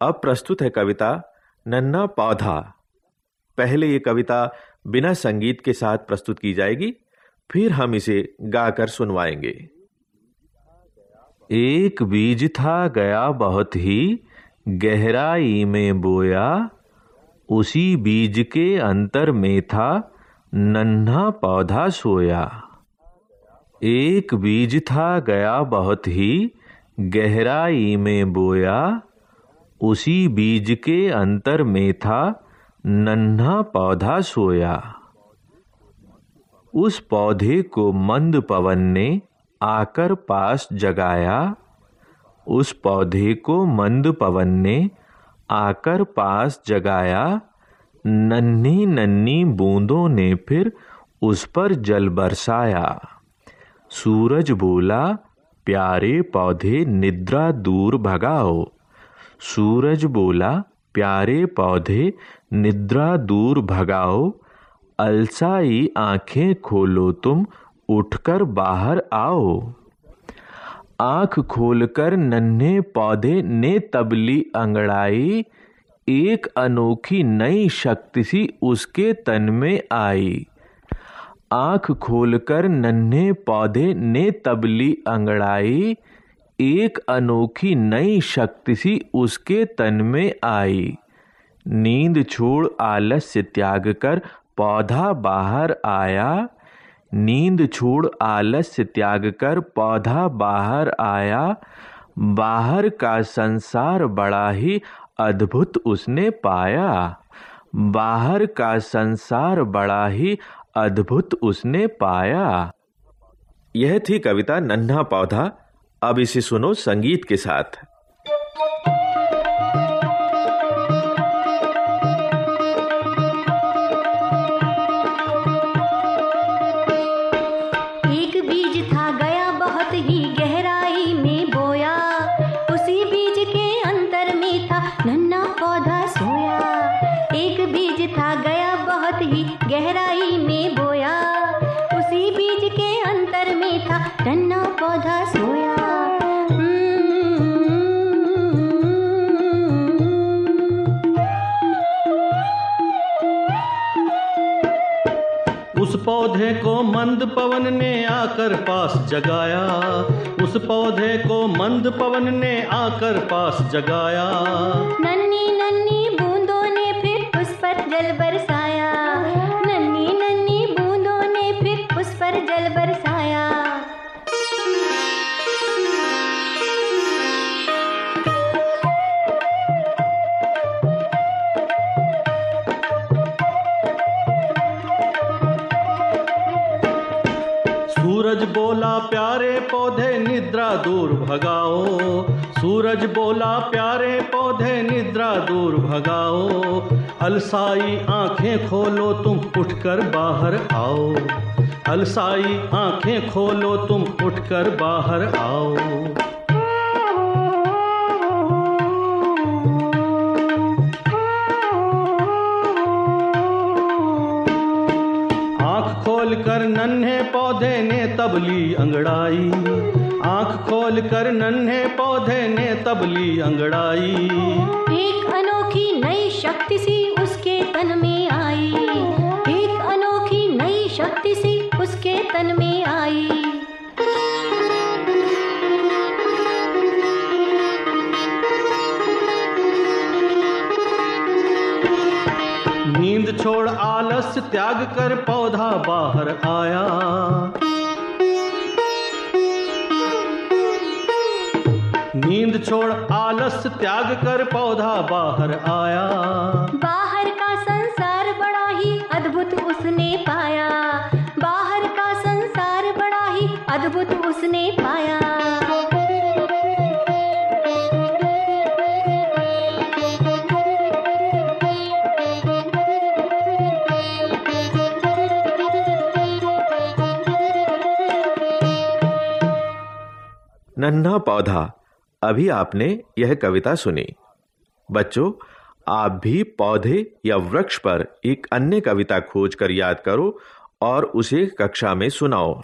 अब प्रस्तुत है कविता नन्ना पौधा। पहले ये कविता बिना संगीत के साथ प्रस्तुत की जाएगी, फिर हम इसे गाकर सुनवाएँगे। एक बीज था गया बहुत ही, गहराई में बोया, उसी बीज के अंतर में था, नन्हा पौधा सोया। एक बीज था गया बहुत ही, गहराई में बोया उसी बीज के अंतर में था, नन्हा पौधा सोया। उस पौधे को मंद पवन ने आकर पास जगाया। उस पौधे को मंद पवन ने आकर पास जगाया। नन्ही नन्ही बूंदों ने फिर उस पर जल बरसाया। सूरज बोला, प्यारे पौधे, निद्रा दूर भगाओ। सूरज बोला, प्यारे पौधे, निद्रा दूर भगाओ। अलसाई आँखें खोलो तुम, उठकर बाहर आओ। आँख खोलकर नन्हे पौधे ने तबली अंगड़ाई। एक अनोखी नई शक्ति सी उसके तन में आई। आँख खोलकर नन्हे पौधे ने तबली अंगड़ाई। एक अनोखी नई शक्ति सी उसके तन में आई। नींद छोड़ आलस्य त्याग कर पौधा बाहर आया। नींद छोड़ आलस्य त्याग कर पौधा बाहर आया। बाहर का संसार बड़ा ही अद्भुत उसने पाया। बाहर का संसार बड़ा ही अद्भुत उसने पाया। यह थी कविता नन्हा पौधा। अब इसे सुनो संगीत के साथ। एक बीज था गया बहुत ही गहराई उस पौधे को मंद पवन ने आकर पास जगाया। उस पौधे को मंद पवन ने आकर पास जगाया। नन्नी नन्नी बूंदों ने फिर उस पर जल बरसाया सूरज बोला, प्यारे पौधे निद्रा दूर भगाओ। सूरज बोला, प्यारे पौधे निद्रा दूर भगाओ। अलसाई आँखें खोलो, तुम उठकर बाहर आओ। अलसाई आँखें खोलो, तुम उठकर बाहर आओ। आँख खोल कर नन्हे पौधे तबली अंगड़ाई। आँख खोल कर नन्हे पौधे ने तबली अंगड़ाई। एक अनोखी नई शक्ति सी उसके तन में आई। एक अनोखी नई शक्ति सी उसके तन में आई। नींद छोड़ आलस त्याग कर पौधा बाहर आया। नींद छोड़ आलस त्याग कर पौधा बाहर आया। बाहर का संसार बड़ा ही अद्भुत उसने पाया। बाहर का संसार बड़ा ही अद्भुत उसने पाया। नन्हा पौधा अभी आपने यह कविता सुनी। बच्चों, आप भी पौधे या वृक्ष पर एक अन्य कविता खोज कर याद करो और उसे कक्षा में सुनाओ।